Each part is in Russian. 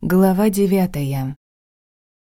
Глава девятая.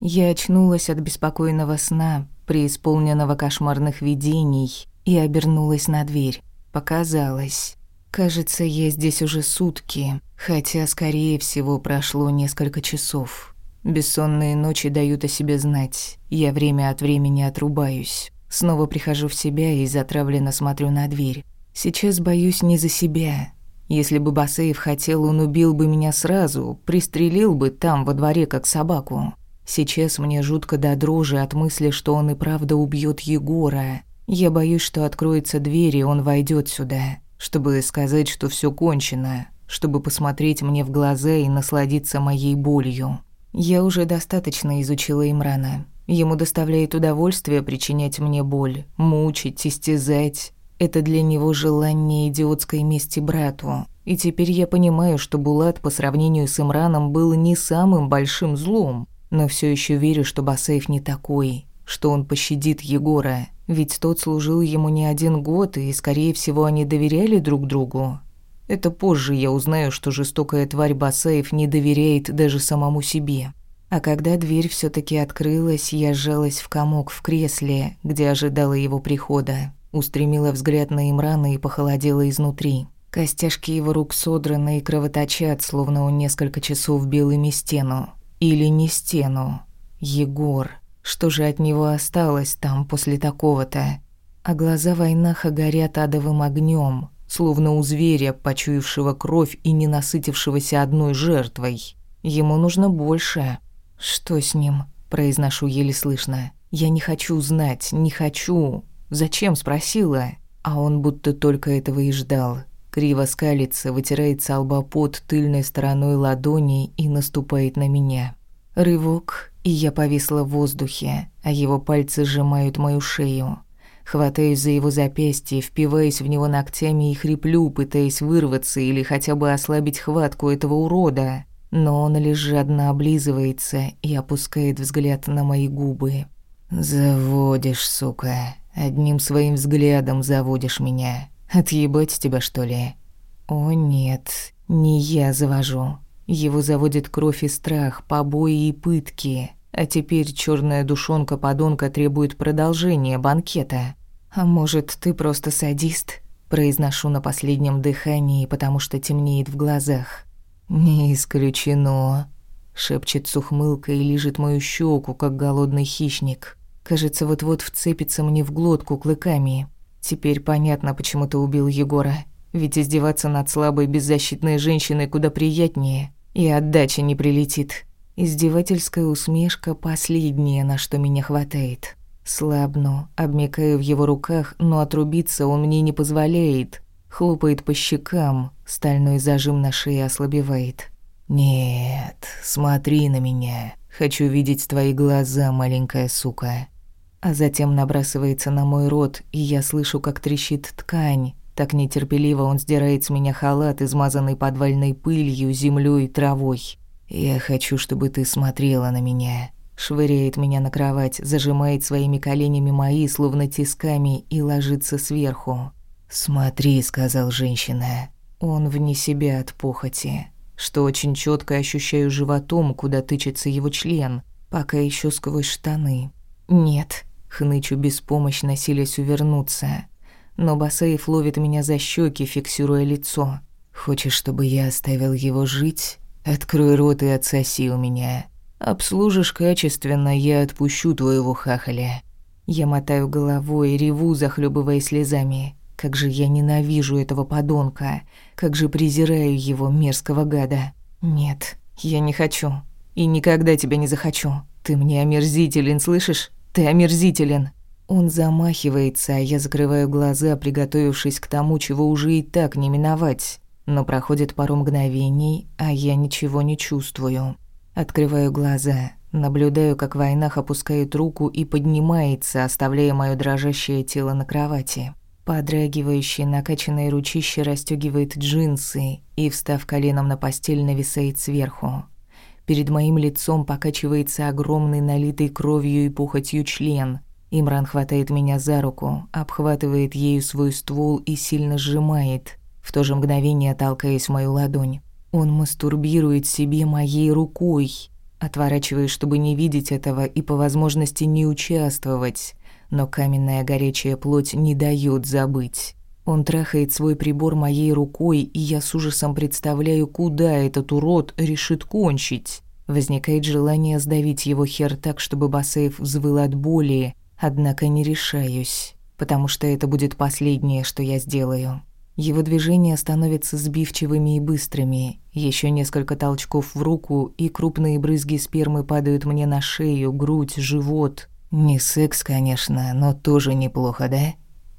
Я очнулась от беспокойного сна, преисполненного кошмарных видений, и обернулась на дверь. Показалось. Кажется, я здесь уже сутки, хотя, скорее всего, прошло несколько часов. Бессонные ночи дают о себе знать. Я время от времени отрубаюсь. Снова прихожу в себя и затравленно смотрю на дверь. Сейчас боюсь не за себя, если бы Басеев хотел, он убил бы меня сразу, пристрелил бы там, во дворе, как собаку. Сейчас мне жутко до дрожи от мысли, что он и правда убьет Егора. Я боюсь, что откроется дверь, и он войдет сюда, чтобы сказать, что все кончено, чтобы посмотреть мне в глаза и насладиться моей болью. Я уже достаточно изучила Имрана. Ему доставляет удовольствие причинять мне боль, мучить, истязать. Это для него желание идиотской мести брату. И теперь я понимаю, что Булат по сравнению с Имраном был не самым большим злом. Но все еще верю, что Басаев не такой, что он пощадит Егора. Ведь тот служил ему не один год, и, скорее всего, они доверяли друг другу. Это позже я узнаю, что жестокая тварь Басаев не доверяет даже самому себе. А когда дверь все таки открылась, я сжалась в комок в кресле, где ожидала его прихода. Устремила взгляд на Имрана и похолодела изнутри. Костяшки его рук содраны и кровоточат, словно он несколько часов бил ими стену. Или не стену. Егор. Что же от него осталось там после такого-то? А глаза Войнаха горят адовым огнем, словно у зверя, почуявшего кровь и не насытившегося одной жертвой. Ему нужно больше. «Что с ним?» – произношу еле слышно. «Я не хочу знать, не хочу. Зачем спросила? А он будто только этого и ждал. Криво скалится, вытирает с лба пот тыльной стороной ладони и наступает на меня. Рывок, и я повисла в воздухе, а его пальцы сжимают мою шею. Хватаюсь за его запястье, впиваюсь в него ногтями и хриплю, пытаясь вырваться или хотя бы ослабить хватку этого урода. Но он лишь жадно облизывается и опускает взгляд на мои губы. «Заводишь, сука», Одним своим взглядом заводишь меня. Отъебать тебя, что ли? О нет, не я завожу. Его заводит кровь и страх, побои и пытки. А теперь черная душонка подонка требует продолжения банкета. А может, ты просто садист? Произношу на последнем дыхании, потому что темнеет в глазах. Не исключено. Шепчет с ухмылкой и лижет мою щеку, как голодный хищник. Кажется, вот-вот вцепится мне в глотку клыками. Теперь понятно, почему ты убил Егора. Ведь издеваться над слабой беззащитной женщиной куда приятнее. И отдача не прилетит. Издевательская усмешка – последнее, на что меня хватает. Слабну, обмякаю в его руках, но отрубиться он мне не позволяет. Хлопает по щекам, стальной зажим на шее ослабевает. «Нет, смотри на меня. Хочу видеть твои глаза, маленькая сука а затем набрасывается на мой рот, и я слышу, как трещит ткань. Так нетерпеливо он сдирает с меня халат, измазанный подвальной пылью, землей и травой. «Я хочу, чтобы ты смотрела на меня». Швыряет меня на кровать, зажимает своими коленями мои, словно тисками, и ложится сверху. «Смотри», — сказал женщина. Он вне себя от похоти, что очень четко ощущаю животом, куда тычется его член, пока еще сквозь штаны. «Нет», Хнычу беспомощно, силясь увернуться. Но Басаев ловит меня за щеки, фиксируя лицо. «Хочешь, чтобы я оставил его жить? Открой рот и отсоси у меня. Обслужишь качественно, я отпущу твоего хахаля». Я мотаю головой реву, захлебывая слезами. Как же я ненавижу этого подонка. Как же презираю его, мерзкого гада. Нет, я не хочу. И никогда тебя не захочу. Ты мне омерзителен, слышишь? Ты омерзителен. Он замахивается, а я закрываю глаза, приготовившись к тому, чего уже и так не миновать. Но проходит пару мгновений, а я ничего не чувствую. Открываю глаза, наблюдаю, как Войнах опускает руку и поднимается, оставляя моё дрожащее тело на кровати. Подрагивающее накачанное ручище расстёгивает джинсы и, встав коленом на постель, нависает сверху. Перед моим лицом покачивается огромный налитый кровью и пухотью член. Имран хватает меня за руку, обхватывает ею свой ствол и сильно сжимает, в то же мгновение толкаясь в мою ладонь. Он мастурбирует себе моей рукой. Отворачиваюсь, чтобы не видеть этого и по возможности не участвовать. Но каменная горячая плоть не дает забыть. Он трахает свой прибор моей рукой, и я с ужасом представляю, куда этот урод решит кончить. Возникает желание сдавить его хер так, чтобы Басеев взвыл от боли, однако не решаюсь, потому что это будет последнее, что я сделаю. Его движения становятся сбивчивыми и быстрыми. Еще несколько толчков в руку, и крупные брызги спермы падают мне на шею, грудь, живот. Не секс, конечно, но тоже неплохо, да?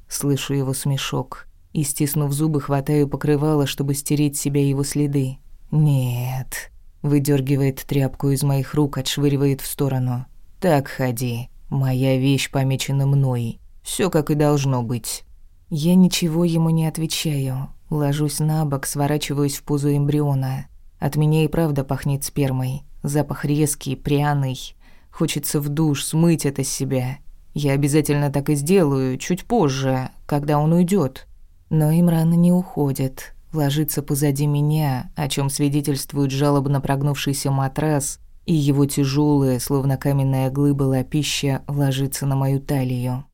Слышу его смешок и, стиснув зубы, хватаю покрывало, чтобы стереть себя его следы. Нет. Выдергивает тряпку из моих рук, отшвыривает в сторону. Так ходи. Моя вещь помечена мной. Все как и должно быть. Я ничего ему не отвечаю. Ложусь на бок, сворачиваюсь в позу эмбриона. От меня и правда пахнет спермой. Запах резкий, пряный. Хочется в душ, смыть это с себя. Я обязательно так и сделаю, чуть позже, когда он уйдет. Но Имран не уходит. Ложится позади меня, о чем свидетельствует жалобно прогнувшийся матрас, и его тяжелая, словно каменная глыба лапища, ложится на мою талию.